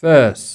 first